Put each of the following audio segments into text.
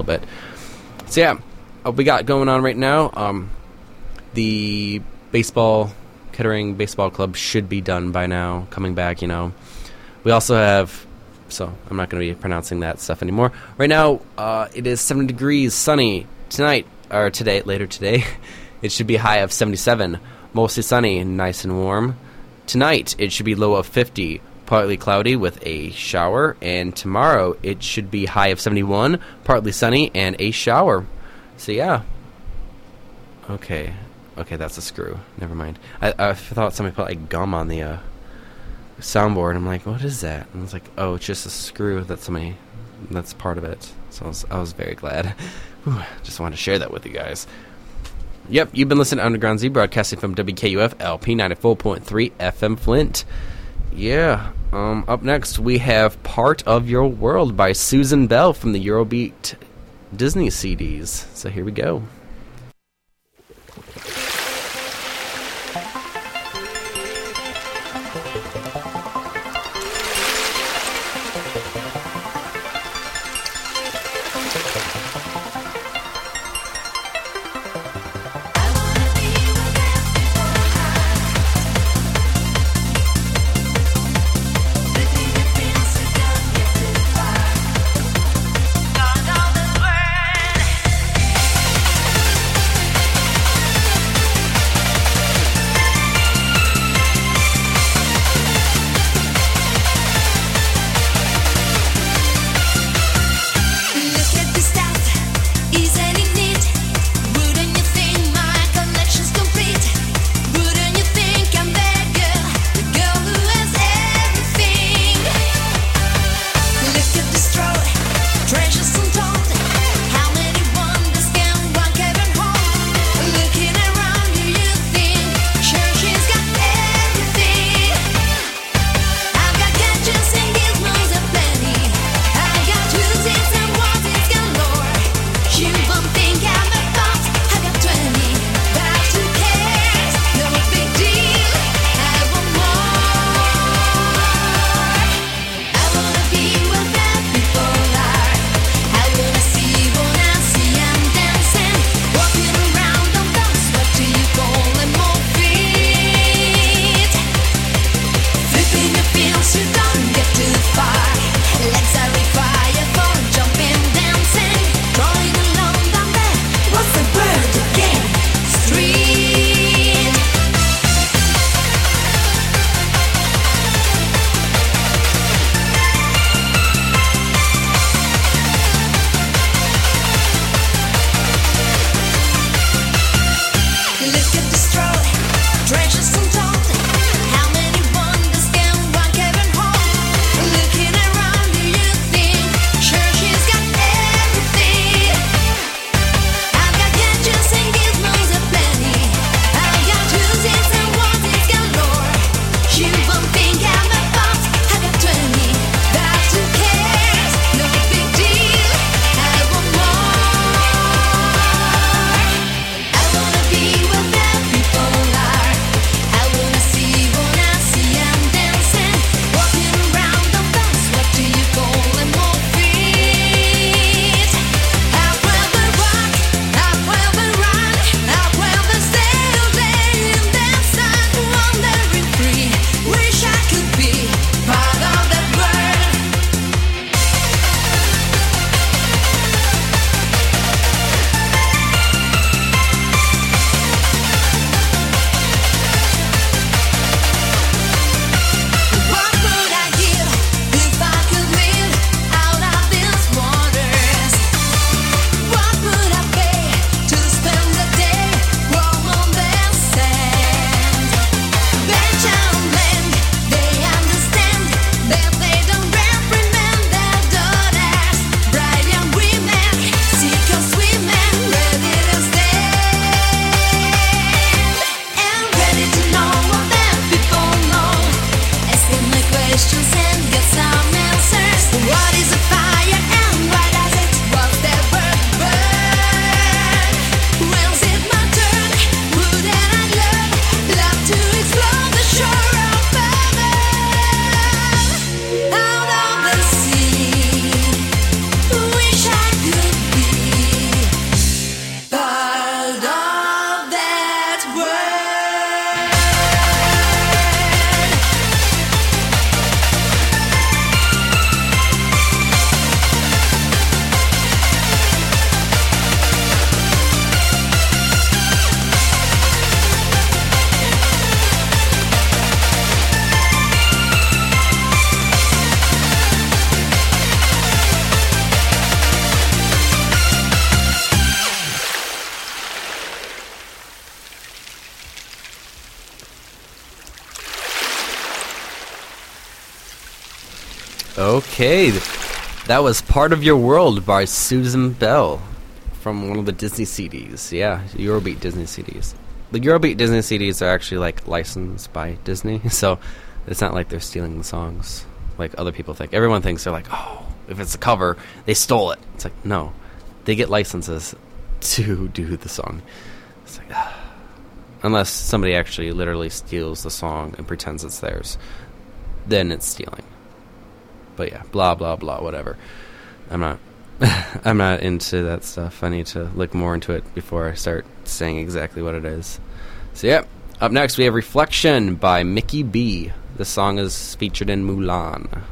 little bit. So yeah, what we got going on right now. Um, the baseball Kettering Baseball Club should be done by now. Coming back, you know. We also have. So I'm not going to be pronouncing that stuff anymore. Right now, uh, it is 70 degrees, sunny tonight or today. Later today, it should be high of 77, mostly sunny, nice and warm. Tonight, it should be low of 50, partly cloudy with a shower, and tomorrow it should be high of 71, partly sunny, and a shower. So yeah. Okay, okay, that's a screw. Never mind. I, I thought somebody put like gum on the uh, soundboard. I'm like, what is that? And I was like, oh, it's just a screw that somebody that's part of it. So I was, I was very glad. Whew, just wanted to share that with you guys. Yep, you've been listening to Underground Z broadcasting from WKUF LP 94.3 FM Flint. Yeah, um, up next we have Part of Your World by Susan Bell from the Eurobeat Disney CDs. So here we go. Okay, that was Part of Your World by Susan Bell from one of the Disney CDs. Yeah, Eurobeat Disney CDs. The Eurobeat Disney CDs are actually like licensed by Disney, so it's not like they're stealing the songs like other people think. Everyone thinks they're like, oh, if it's a cover, they stole it. It's like, no, they get licenses to do the song. It's like, ah. unless somebody actually literally steals the song and pretends it's theirs, then it's stealing. But yeah, blah blah blah, whatever. I'm not. I'm not into that stuff. I need to look more into it before I start saying exactly what it is. So yeah, up next we have Reflection by Mickey B. The song is featured in Mulan.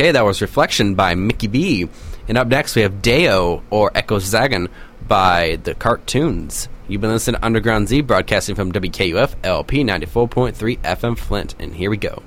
Okay, that was Reflection by Mickey B. And up next we have Deo or Echo Zagan by The Cartoons. You've been listening to Underground Z broadcasting from WKUF LP 94.3 FM Flint. And here we go.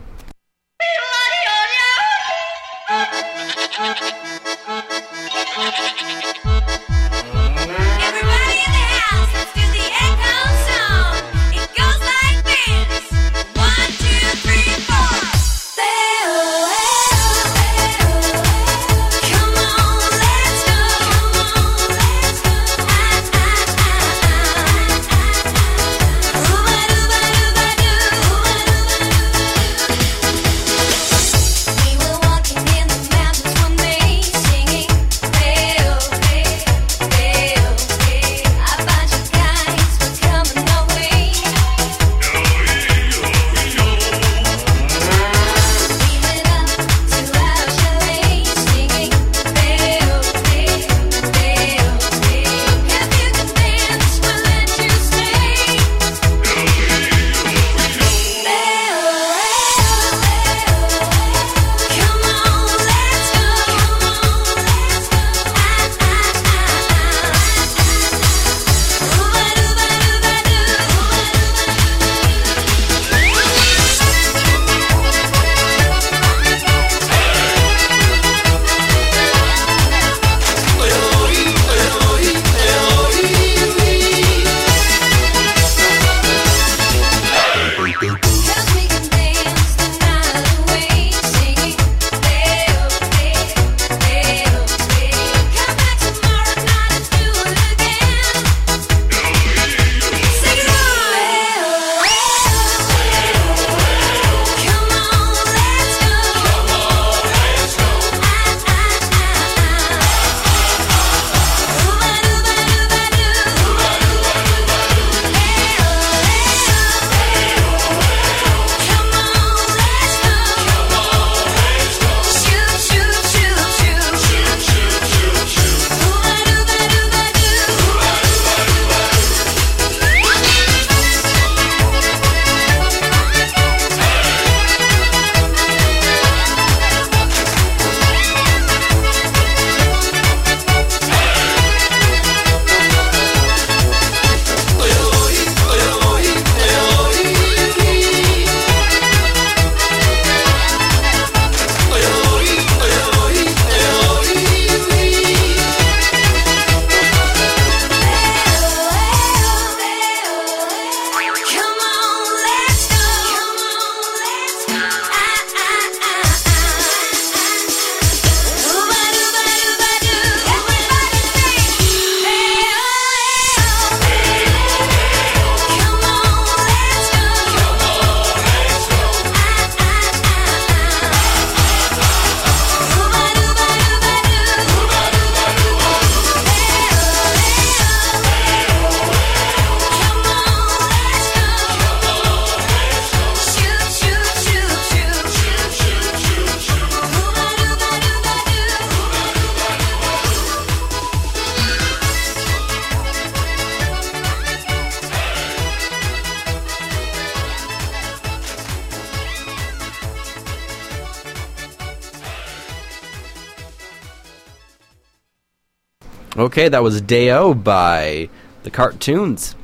Okay, that was Deo by the Cartoons.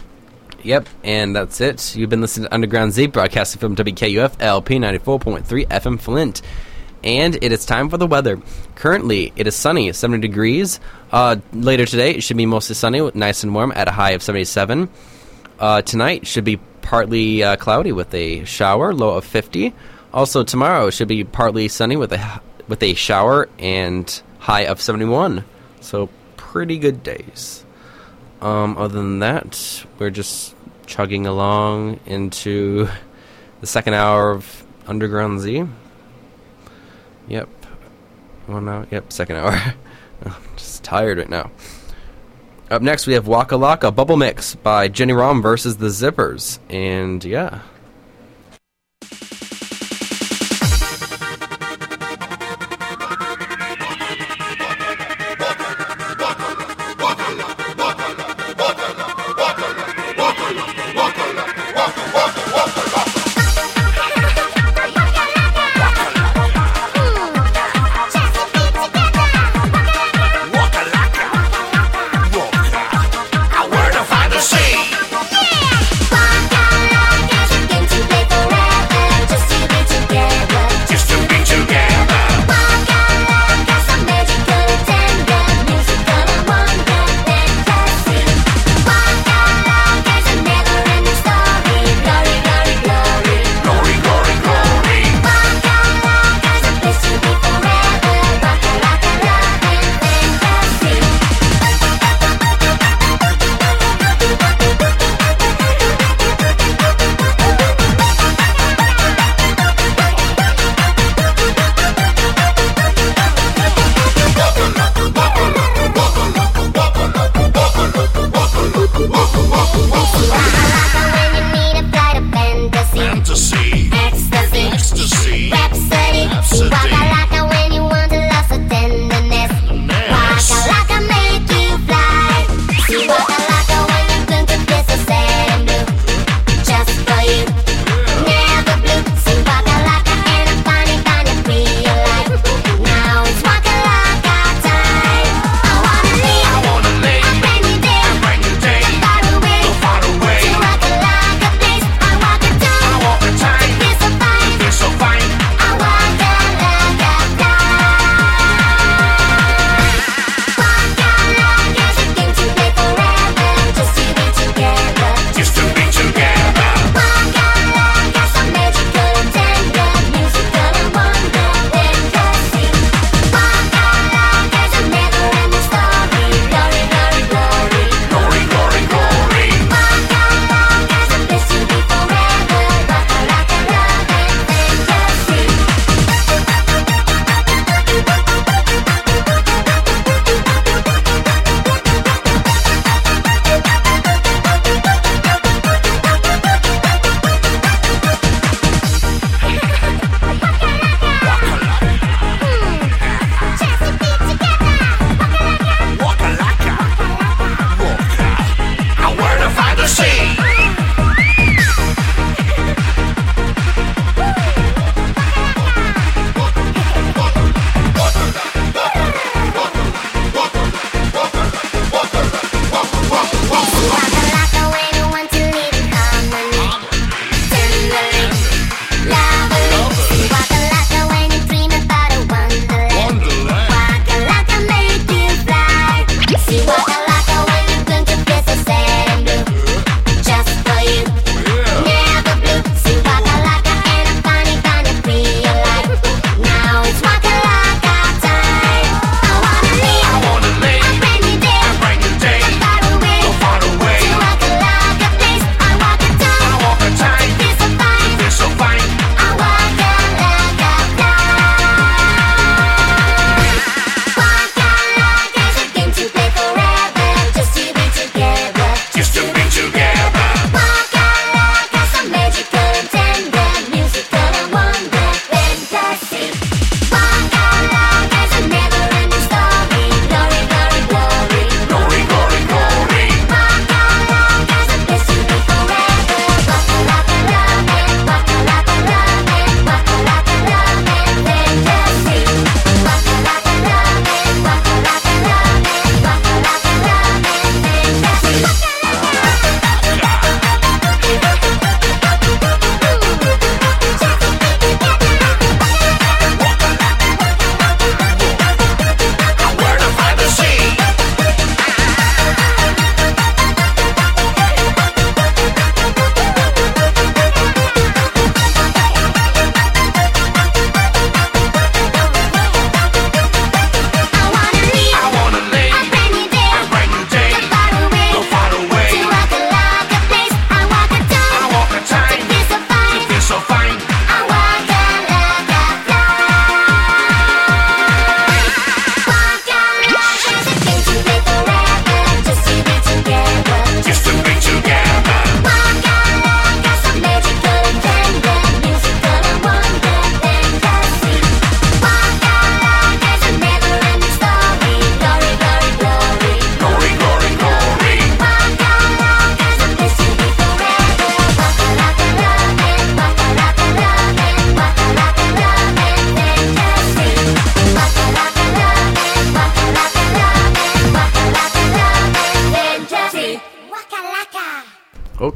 Yep, and that's it. You've been listening to Underground Z, broadcasting from WKUF LP 94.3 FM Flint. And it is time for the weather. Currently, it is sunny, 70 degrees. Uh, later today, it should be mostly sunny, nice and warm, at a high of 77. Uh, tonight should be partly uh, cloudy with a shower, low of 50. Also, tomorrow should be partly sunny with a with a shower and high of 71. So pretty good days. Um, other than that, we're just chugging along into the second hour of Underground Z. Yep. One now. Yep, second hour. I'm just tired right now. Up next, we have Waka Laka Bubble Mix by Jenny Rom versus the Zippers. And yeah.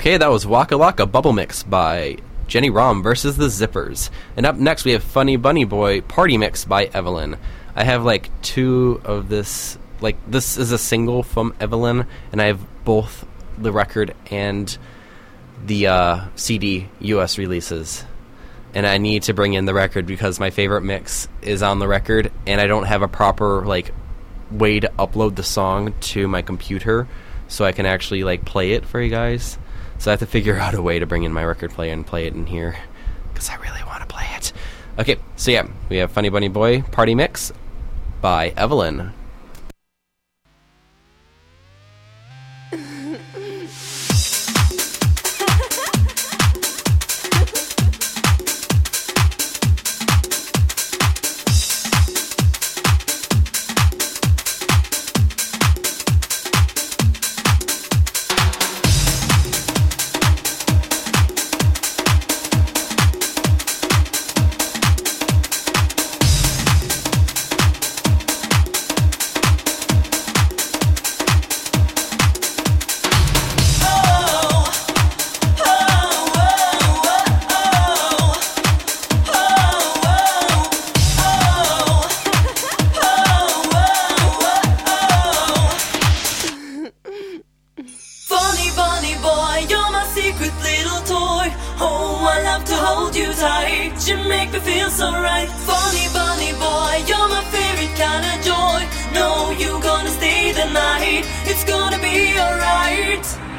Okay, that was Waka Waka Bubble Mix by Jenny Rom versus the Zippers. And up next, we have Funny Bunny Boy Party Mix by Evelyn. I have like two of this. Like, this is a single from Evelyn, and I have both the record and the uh, CD US releases. And I need to bring in the record because my favorite mix is on the record, and I don't have a proper, like, way to upload the song to my computer so I can actually, like, play it for you guys. So I have to figure out a way to bring in my record player and play it in here because I really want to play it. Okay, so yeah, we have Funny Bunny Boy Party Mix by Evelyn. Secret little toy. Oh, I love to hold you tight. You make me feel so right. Funny bunny boy, you're my favorite kind of joy. No, you're gonna stay the night. It's gonna be alright.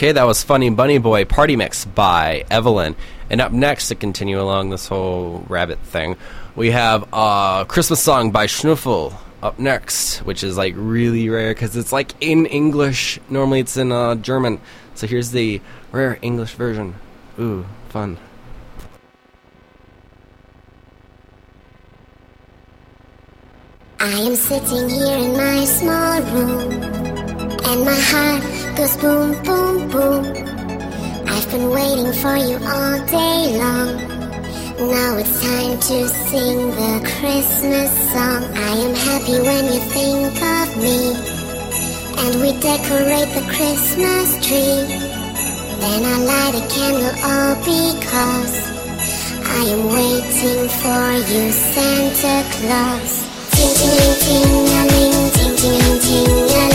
Okay, that was Funny Bunny Boy Party Mix by Evelyn. And up next, to continue along this whole rabbit thing, we have a Christmas song by Schnuffel up next, which is like really rare because it's like in English. Normally it's in uh, German. So here's the rare English version. Ooh, fun. I am sitting here in my small room, and my heart goes boom, boom, boom. I've been waiting for you all day long. Now it's time to sing the Christmas song. I am happy when you think of me, and we decorate the Christmas tree. Then I light a candle all because I am waiting for you, Santa Claus. Ting ting ting a ling, ting ting ting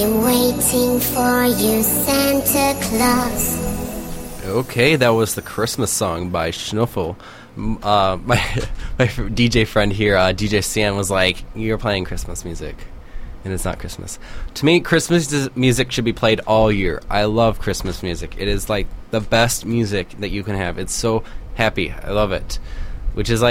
am waiting for you, Santa Claus. Okay, that was the Christmas song by Schnuffel. Uh, my my DJ friend here, uh, DJ Sam, was like, "You're playing Christmas music, and it's not Christmas." To me, Christmas music should be played all year. I love Christmas music. It is like the best music that you can have. It's so happy. I love it. Which is like